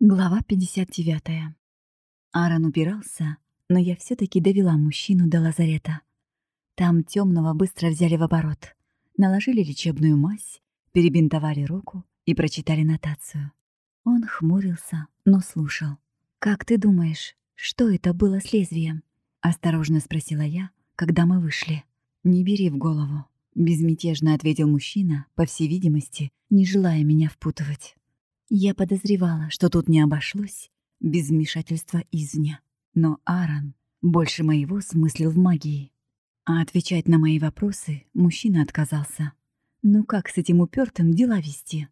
Глава 59. Аарон упирался, но я все таки довела мужчину до лазарета. Там темного быстро взяли в оборот, наложили лечебную мазь, перебинтовали руку и прочитали нотацию. Он хмурился, но слушал. «Как ты думаешь, что это было с лезвием?» — осторожно спросила я, когда мы вышли. «Не бери в голову», — безмятежно ответил мужчина, по всей видимости, не желая меня впутывать. Я подозревала, что тут не обошлось без вмешательства извне. Но Аарон больше моего смыслил в магии. А отвечать на мои вопросы мужчина отказался. Ну как с этим упертым дела вести?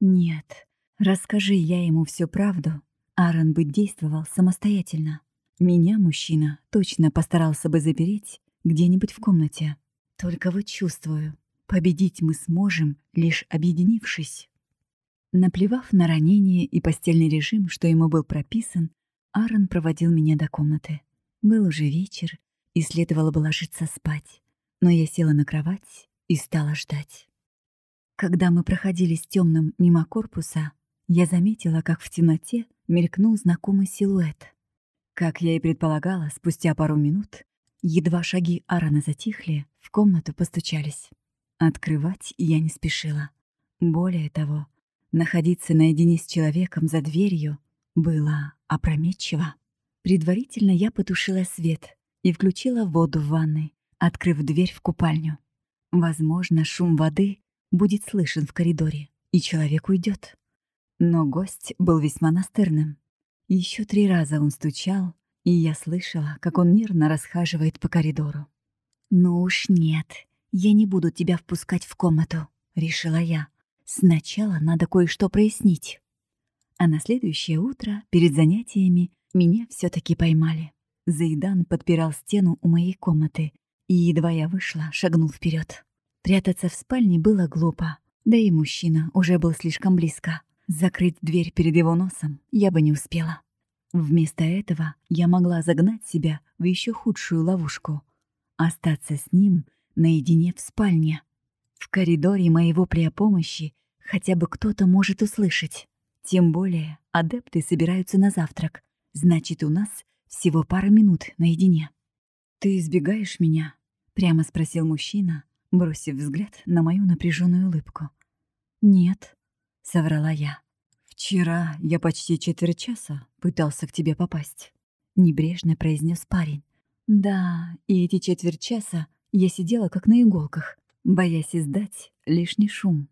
Нет, расскажи я ему всю правду, Аарон бы действовал самостоятельно. Меня мужчина точно постарался бы запереть где-нибудь в комнате. Только вот чувствую, победить мы сможем, лишь объединившись. Наплевав на ранение и постельный режим, что ему был прописан, Аарон проводил меня до комнаты. Был уже вечер, и следовало бы ложиться спать. Но я села на кровать и стала ждать. Когда мы проходили с темным мимо корпуса, я заметила, как в темноте мелькнул знакомый силуэт. Как я и предполагала, спустя пару минут, едва шаги Аарона затихли, в комнату постучались. Открывать я не спешила. Более того, Находиться наедине с человеком за дверью было опрометчиво. Предварительно я потушила свет и включила воду в ванной, открыв дверь в купальню. Возможно, шум воды будет слышен в коридоре, и человек уйдет. Но гость был весьма настырным. Еще три раза он стучал, и я слышала, как он нервно расхаживает по коридору. «Ну уж нет, я не буду тебя впускать в комнату», — решила я. Сначала надо кое-что прояснить. А на следующее утро, перед занятиями, меня все таки поймали. Заидан подпирал стену у моей комнаты, и едва я вышла, шагнул вперед. Прятаться в спальне было глупо, да и мужчина уже был слишком близко. Закрыть дверь перед его носом я бы не успела. Вместо этого я могла загнать себя в еще худшую ловушку — остаться с ним наедине в спальне. В коридоре моего при помощи хотя бы кто-то может услышать. Тем более адепты собираются на завтрак. Значит, у нас всего пара минут наедине. «Ты избегаешь меня?» — прямо спросил мужчина, бросив взгляд на мою напряженную улыбку. «Нет», — соврала я. «Вчера я почти четверть часа пытался к тебе попасть», — небрежно произнес парень. «Да, и эти четверть часа я сидела как на иголках, боясь издать лишний шум.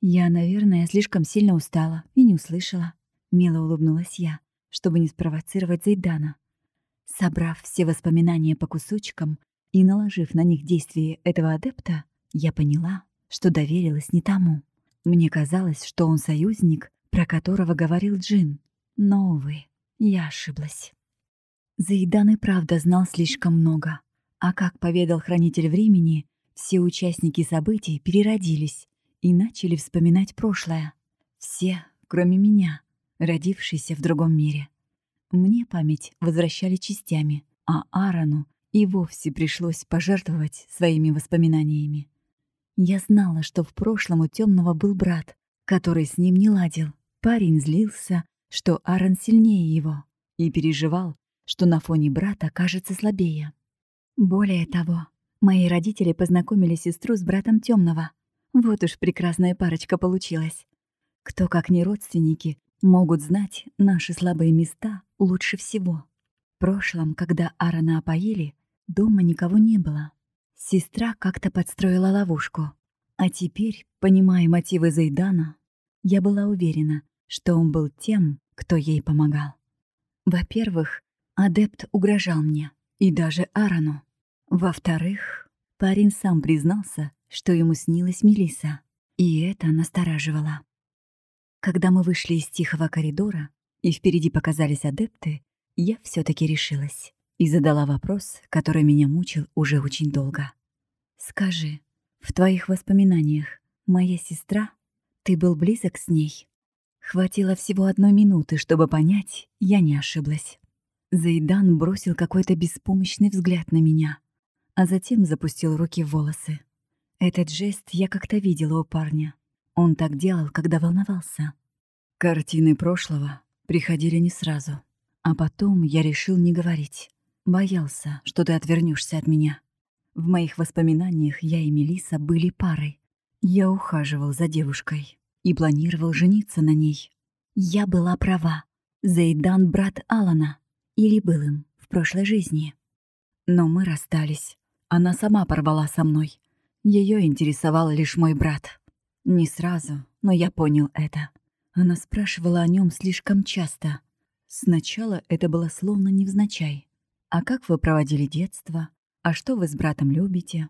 Я, наверное, слишком сильно устала и не услышала. Мило улыбнулась я, чтобы не спровоцировать Зайдана. Собрав все воспоминания по кусочкам и наложив на них действие этого адепта, я поняла, что доверилась не тому. Мне казалось, что он союзник, про которого говорил Джин. Но, увы, я ошиблась. Заидан и правда знал слишком много. А как поведал Хранитель Времени, все участники событий переродились и начали вспоминать прошлое. Все, кроме меня, родившиеся в другом мире. Мне память возвращали частями, а Аарону и вовсе пришлось пожертвовать своими воспоминаниями. Я знала, что в прошлом у темного был брат, который с ним не ладил. Парень злился, что Аарон сильнее его, и переживал, что на фоне брата кажется слабее. Более того, мои родители познакомили сестру с братом темного, вот уж прекрасная парочка получилась. Кто, как не родственники, могут знать наши слабые места лучше всего. В прошлом, когда Аарона опоили, дома никого не было. Сестра как-то подстроила ловушку. А теперь, понимая мотивы Зайдана, я была уверена, что он был тем, кто ей помогал. Во-первых, адепт угрожал мне, и даже Аарону. Во-вторых, парень сам признался, что ему снилась Мелиса, и это настораживало. Когда мы вышли из тихого коридора, и впереди показались адепты, я все таки решилась и задала вопрос, который меня мучил уже очень долго. «Скажи, в твоих воспоминаниях моя сестра, ты был близок с ней?» Хватило всего одной минуты, чтобы понять, я не ошиблась. Зайдан бросил какой-то беспомощный взгляд на меня, а затем запустил руки в волосы. Этот жест я как-то видела у парня. Он так делал, когда волновался. Картины прошлого Приходили не сразу. А потом я решил не говорить. Боялся, что ты отвернешься от меня. В моих воспоминаниях я и Мелиса были парой. Я ухаживал за девушкой и планировал жениться на ней. Я была права. Зайдан — брат Алана. Или был им в прошлой жизни. Но мы расстались. Она сама порвала со мной. Ее интересовал лишь мой брат. Не сразу, но я понял это. Она спрашивала о нем слишком часто. Сначала это было словно невзначай. «А как вы проводили детство? А что вы с братом любите?»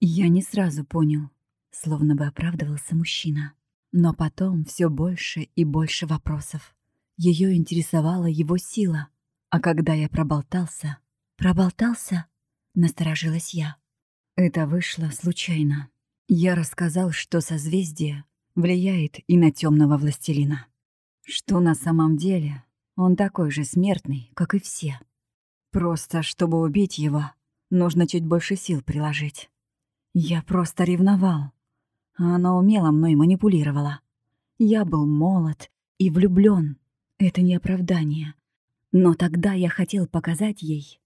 Я не сразу понял, словно бы оправдывался мужчина. Но потом все больше и больше вопросов. Ее интересовала его сила. А когда я проболтался... «Проболтался?» — насторожилась я. Это вышло случайно. Я рассказал, что созвездие влияет и на темного властелина. Что на самом деле он такой же смертный, как и все. Просто, чтобы убить его, нужно чуть больше сил приложить. Я просто ревновал. Она умело мной манипулировала. Я был молод и влюблен. Это не оправдание. Но тогда я хотел показать ей,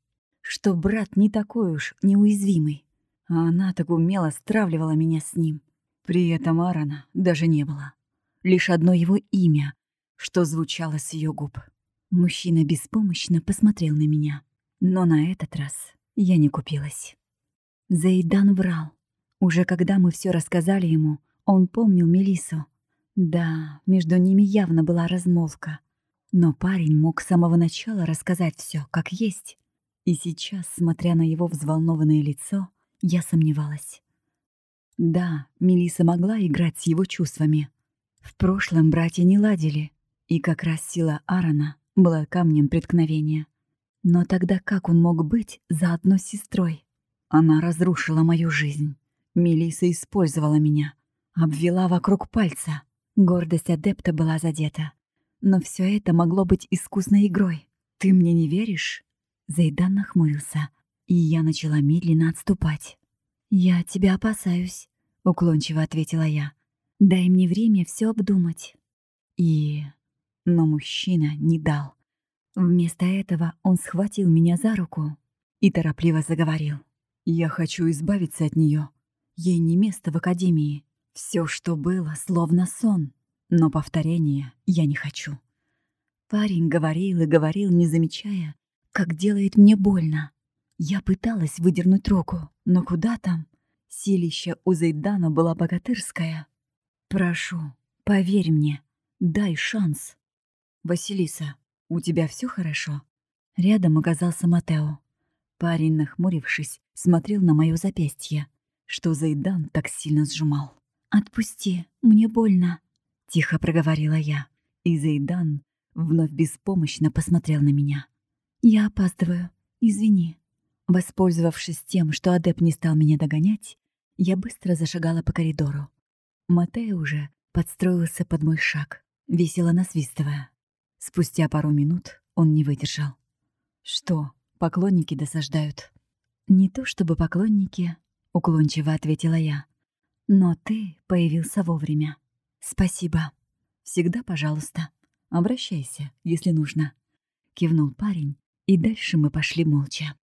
что брат не такой уж неуязвимый. А она так умело стравливала меня с ним. При этом Аарона даже не было. Лишь одно его имя, что звучало с ее губ. Мужчина беспомощно посмотрел на меня. Но на этот раз я не купилась. Заидан врал. Уже когда мы все рассказали ему, он помнил Мелису. Да, между ними явно была размолвка. Но парень мог с самого начала рассказать все, как есть. И сейчас, смотря на его взволнованное лицо, я сомневалась. Да, Мелиса могла играть с его чувствами. В прошлом братья не ладили, и как раз сила Аарона была камнем преткновения. Но тогда как он мог быть заодно с сестрой? Она разрушила мою жизнь. Мелиса использовала меня, обвела вокруг пальца. Гордость адепта была задета. Но все это могло быть искусной игрой. Ты мне не веришь? Зайдан нахмурился, и я начала медленно отступать. «Я тебя опасаюсь», — уклончиво ответила я. «Дай мне время все обдумать». И... Но мужчина не дал. Вместо этого он схватил меня за руку и торопливо заговорил. «Я хочу избавиться от нее. Ей не место в академии. Все, что было, словно сон. Но повторения я не хочу». Парень говорил и говорил, не замечая, как делает мне больно. Я пыталась выдернуть руку, но куда там? Силища у Зайдана была богатырская. «Прошу, поверь мне, дай шанс». «Василиса, у тебя все хорошо?» Рядом оказался Матео. Парень, нахмурившись, смотрел на мое запястье, что Зайдан так сильно сжимал. «Отпусти, мне больно», — тихо проговорила я. И Зайдан вновь беспомощно посмотрел на меня. «Я опаздываю, извини». Воспользовавшись тем, что адеп не стал меня догонять, я быстро зашагала по коридору. Матео уже подстроился под мой шаг, весело насвистывая. Спустя пару минут он не выдержал. «Что, поклонники досаждают?» «Не то чтобы поклонники», — уклончиво ответила я. «Но ты появился вовремя. Спасибо. Всегда, пожалуйста. Обращайся, если нужно». Кивнул парень, и дальше мы пошли молча.